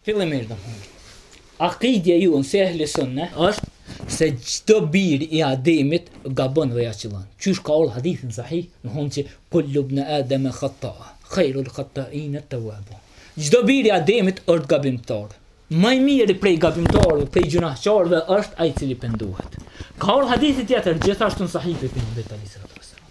Fillimisht domethënë akidja jonë si ehli sunnet është se çdo bir i Ademit gabon dhe ja qëllon. Qysh ka ardh hadithi në sahih, domethënë që kullu ibni Ademe khatta, khairul khattain et tawwabun. Çdo bir i Ademit është gabimtar. Më i miri prej gabimtarëve, prej gjynahçarëve është ai i cili pendohet. Ka ardh hadithi tjetër gjithashtu në sahih prej pejgamberit alejhi salatu vesselam.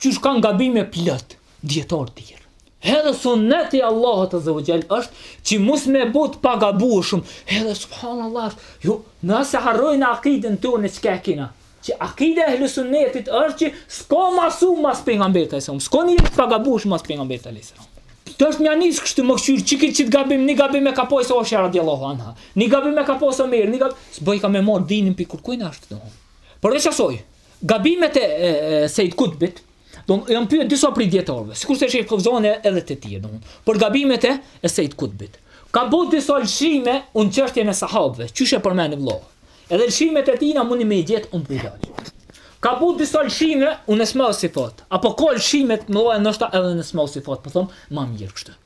Qysh kanë gabime plot dijetarë tjerë. Edhe sunneti i Allahut azza wa jall është që mos me bo të pagabueshëm. Edhe subhanallahu, jo, na s'e harrojna akiden tonë çka e kena. Që akidja e sunnetit është që s'ka masum mas pejgamberit sallallahu alajhi wasallam. S'ka njeri të pagabueshëm mas pejgamberit sallallahu alajhi wasallam. Tash me nisë kështu me kqyrë, qe këtu qet gabim, një gabim e ka pasë Aishe radi Allahu anha, një gabim e ka pasë Omeri, një gabim, s'po ke me marrë dinin prej kërkujt hiç domethënë. Por dhe që asoj, Gabimet e Seid Kutbit, domethënë janë pyet disa prej dijetarëve, sikurse shejh Fevzani edhe të tjerë, domethënë për gabimet e Seid Kutbit. Ka bo disa lëshime në çështjen e sahabëve, qysh e përmend vëllau. Edhe lëshimet e tina mundesh me i gjet. Ka bo disa lëshime në esma ve sifat, apo ka lëshime të mëdha ndoshta edhe në esma ve sifat, po thom më mirë kështu.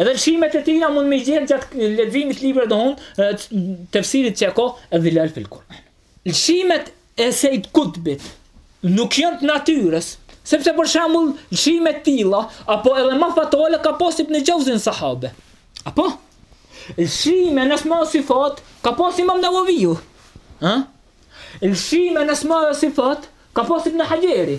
Edhe lëshimet e tina mund me i gjet gjatë leximit të librave domethon, tefsirit që ka Dhilal fil Kur'an. Lëshimet e Seid Kutbit nuk janë të natyrës, sepse për shembull lëshime të tilla apo edhe më fatale ka pas Ibn Xhauzi në sahabe. Apo lëshime në esma ve sifat ka pas Imam Nawaviu. Ë? Lëshime në esma ve sifat ka pas Ibn Hajeri.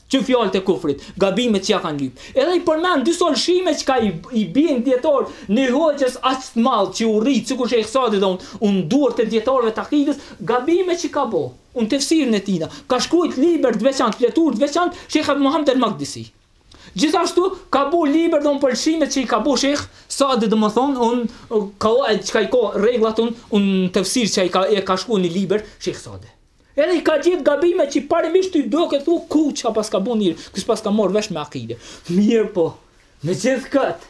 Që fjalët e kufrit, gabimet që ia kanë lyp. Edhe i përmend disa lëshime çka i i bien dijetarë një hoxhës aq të madh që u rrit sikur shejh Sadi domethon në duart e dijetarëve të akidës gabime që ka bo në tefsirin e tina ka shkrujt libër të veçantë fletore të veçantë shejh Ebu Muhamed el Makdisi gjithashtu ka bo libër domethon për lëshimet që i ka bo shejh Sadi domethonë në kawaid çka i ka rregullat në në tefsir që i ka e ka shkru një libër shejh Sadi Edhe i ka gjetë gabimet që parimisht ty do ke thu kuku çka paska bo njeri, ky s'paska marrë vesh me akide. Mirëpo, me gjithë këtë,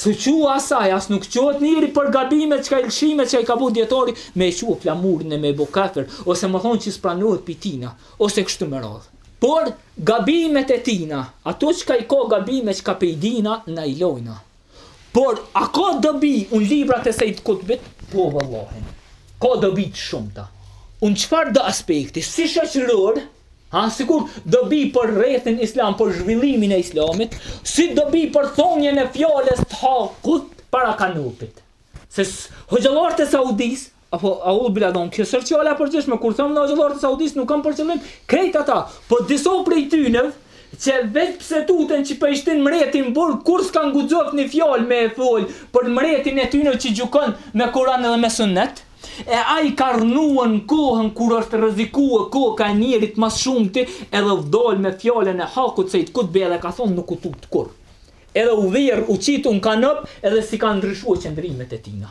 s'u çua asaj, as nuk çohet njeri për gabimet çka i lëshimet çka i ka bo dijetari, me e çua flamurin e me e bo kafir, ose me thonë që s'pranohet pej tina, ose kështu me radhë. Por, gabimet e tina, ato çka i ka gabime çka pe i dina, na i lojna. Por, a ka dobi në librat e Seid Kutbit? Po, vallahi. Ka dobi të shumta. Në çfarëdo aspekti, si shoqëror, a, sikur dobi për rrethin islam, për zhvillimin e islamit, si dobi për thonien e fjalës të hakut para kanopit. Se hoxhallarët e Saudisë, Apo audhu bila don, kjo është fjala e përgjithshme kur thon nga hoxhallarët e Saudisë nuk kanë për qëllim krejt ata, po disa prej tyre që vetë pse tuten që po i shtin mreti n burg kur s'kan guxuar një fjalë me e fol për mretin e tyre që gjykon me Kur'an dhe me Sunnet e ai ka rrnue në kohën kur është rrezikue koka e njerit ma s'shumti edhe u dal me fjalën e hakut Sejt Kutbi edhe ka thon nuk u tut kurr edhe u dhirr u qit n kanop edhe s'i ka ndryshue qëndrimet e tina.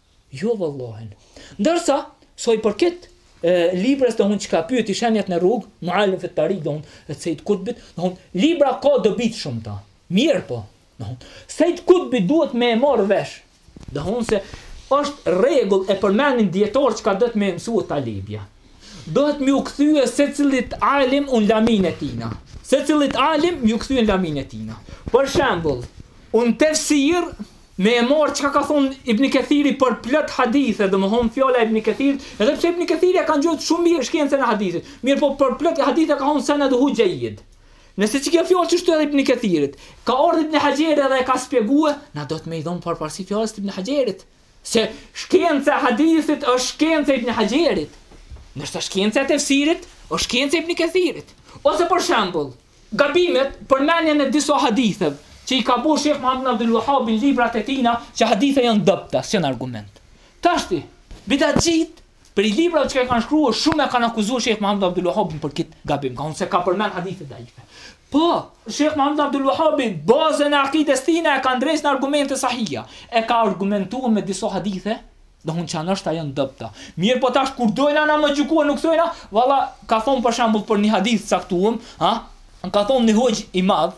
Jo vëllohen. Ndërsa, sa i përket libres domethon çka pyeti shenjat në rrugë, muallim fit tariq domethon Sejt Kutbit, domethon libra ka dobi të shumta. Mirpo, domethon Sejt Kutbi duhet me e marr vesh, domethon se është rregull e përmendin dietar çka do të me mësu talebja. Duhet me ju kthye secilit alim un lamin e tina. Secilit alim me ju kthye n lamin e tina. Për shembull, un tefsir Me e marr çka ka thonë Ibn Kathiri për plot hadithe, domethënë fjala e Ibn Kathirit, edhe pse Ibn Kathiri e ka njoft shumë mirë shkencën e hadithit, mirëpo për plot hadithe ka thonë seneduhu xhejid. Nëse që kjo fjalë qështu edhe Ibn Kathirit, ka ardh Ibn Haxheri edhe e ka shpjegue, na duhet me i dhon përparësi fjalës të Ibn Haxherit, se shkenca e hadithit është shkenca e Ibn Haxherit, ndërsa shkenca e tefsirit është shkenca e Ibn Kathirit. Ose për shembull, Gabimet, Përmendjen e disa haditheve, që i ka bo Shejh Muhamed ibn Abdul Vehabi në librat e tina, që hadithe janë t'dobta, s'janë argument. Tashti, bidatxhitë, prej librave çka i kanë shkrue, shumë e kanë akuzu Shejh Muhamed ibn Abdul Vehabin për këtë gabim, ka thonë se ka përmend hadithe daife. Po, Shejh Muhamed ibn Abdul Vehabi, bazën e akides tina e ka ndreq në argumente sahija, e ka argumentu me disa hadithe, Domethon çka ndoshta jon t'dobta. Mirpo tash kur dojna na me gjykue na nuk thojna, valla ka thon për shembull për një hadith të caktuem, ha, ka thon një hoxh i madh,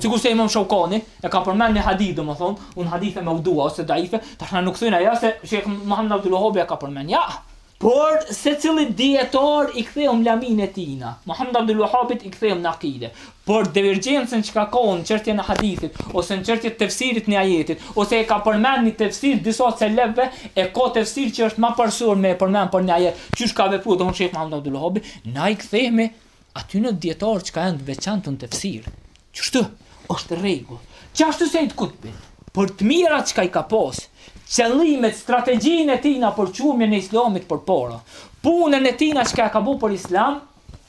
sikurse Imam Sheukani e ka përmend një hadith domethën, un hadithe meudua ose daife, tash na nuk thojna ja se Shejh Muhamed Abdul Vehabi e ka përmend. Ja, por secilit dijetar i kthehemi n lamin e tina, Muhamed Abdul Vehabit i kthehemi në akide, Por divergjencën që ka kon n çështjen e hadithit ose në çështje të tefsirit një ajetit ose e ka përmend një tefsir t'disa selefëve e ka tefsir që është ma parsor me e përmend për një ajet qysh ka vepru domethon shejh Muhamed Abdul Vehabi na i kthehemi atyne dietar çka janë të veçantë në tefsir qështu është rregull qashtu Sejt Kutbit për të mirat çka i ka pas qëllimet strategjinë e tina për çumjen e islamit përpara punën e tina çka e ka bo për islam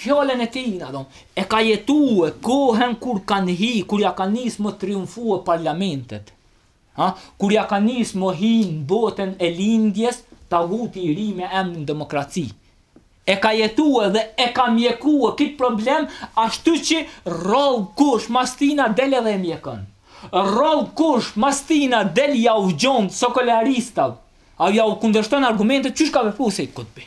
Fjalën e tina, e ka jetue kohen kur kanë hi, kur ja kanë nisë me triumfue parlamentet, ha, kur ja kanë nisë me hi n'botën e lindjes taguti i ri me emrin demokraci. E ka jetue dhe e ka mjekue kit problem ashtu që rrallë kush mas tina del dhe e mjekon. Rrallë kush mas tina del jau gjon sekularistav, a jau kundërshton argumentet qysh ka vepru Sejid Kutbi.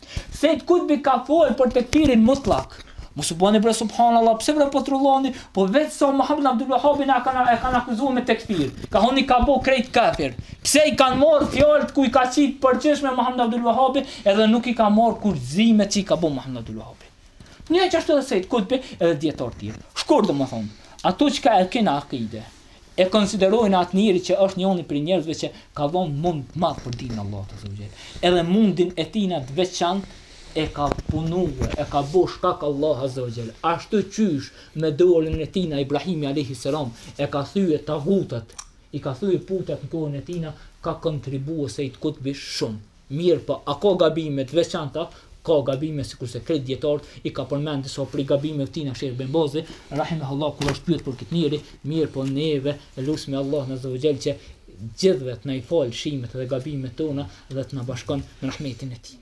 Sejid Kutbi ka fol për tekfirin mutlak. Mos e boni bre subhanallah, pse bre po trulloni, po veç sa Muhammed Abdul Wahhabin e kanë akuzu me tekfir. Kanë thonë i ka bo krejt kafir. Pse i kanë marr fjalët ku i ka qit përgjithshme Muhammed Abdul Wahhabi, edhe nuk i kanë marr kufizimet që i ka bo Muhammed Abdul Wahhabi. Njashtu edhe Sejid Kutbi edhe dijetarë tjerë. Shkurt domethënë, ato çka e kena akide, E konsiderojnë atë njeri që është njoni prej njerëzve që ka dhonë mund të madh për din të Allahut azza wa jall. Edhe mundin e tina të veçantë e ka punu, e ka bo shkak Allahu azza wa jall. Ashtu qysh me dorën e tina Ibrahimi alejhi selam e ka thy tagutat, i ka thy putat në kohën e tina, ka kontribu Sejid Kutbi shumë. Mirëpo, a ka gabime të veçanta? Ka gabime sikurse krejt dijetarët i ka përmend disa prej gabimeve të tina sheh Bin Bazi, rahimehullah, kur është pyet për kit njeri, mirëpo neve e lusmi Allahun azza wa jall që gjithëve të na i falë lshimet dhe gabimet tona dhe të na bashkon në rahmetin e tina.